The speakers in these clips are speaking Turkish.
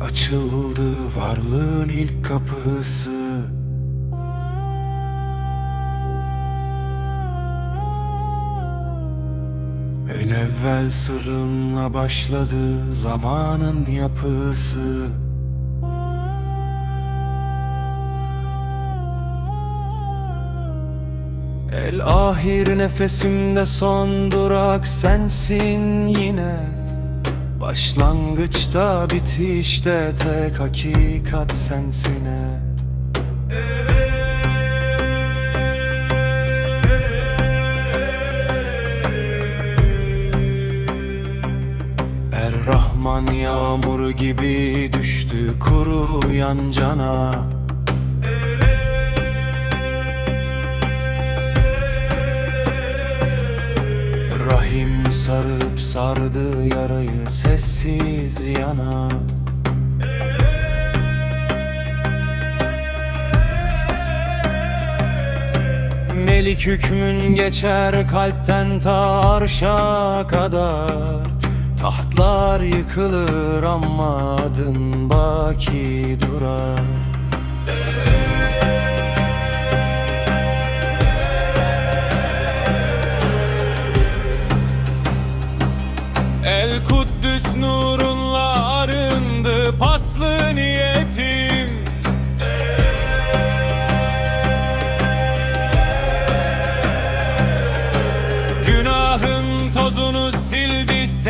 açıldı varlığın ilk kapısı. En evvel sırrınla başladı zamanın yapısı. El ahir nefesimde son durak sensin yine Başlangıçta bitişte tek hakikat sensine Er Rahman yağmur gibi düştü kuruyan cana Rahim sarıp sardı yarayı sessiz yana. Melik hükmün geçer kalpten ta arşa kadar. Tahtlar yıkılır ama adın baki durar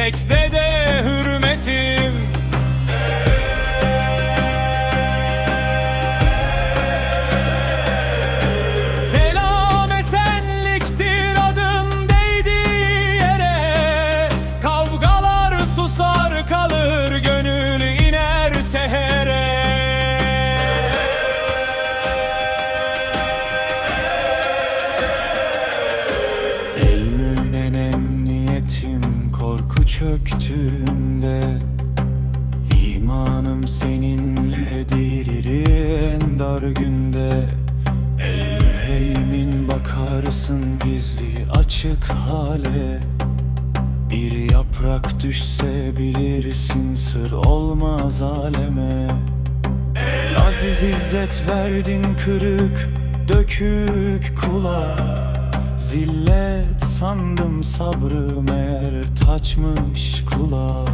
next day. Korku çöktüğünde İmanım seninle dirilir en dar günde. El heymin bakarsın gizli açık hale. Bir yaprak düşse bilirsin sır olmaz aleme. Aziz izzet verdin kırık dökük kula Zillet sandım sabrı meğer taçmış kula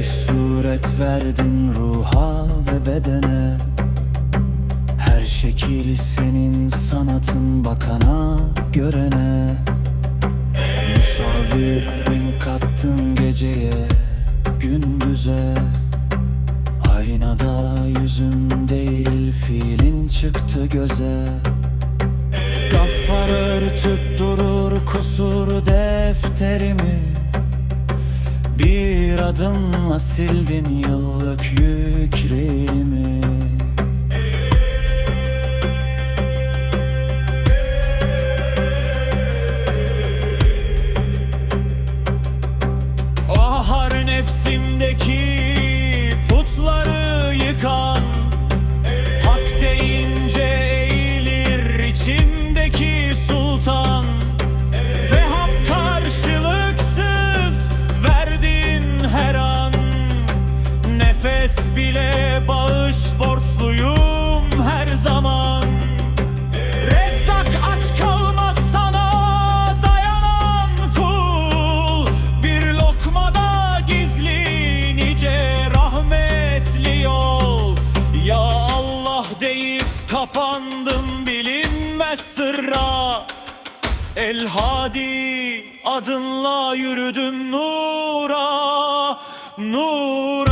Bari suret verdin ruha ve bedene. Her şekil senin sanatın bakana görene. Musavvir renk kattın geceye gündüze. Aynada yüzün değil fiilin çıktı göze. Gaffar örtüp durur kusur defterimi bir adımla sildin yıllık yüklerimi El Hadi adınla yürüdüm nura Nura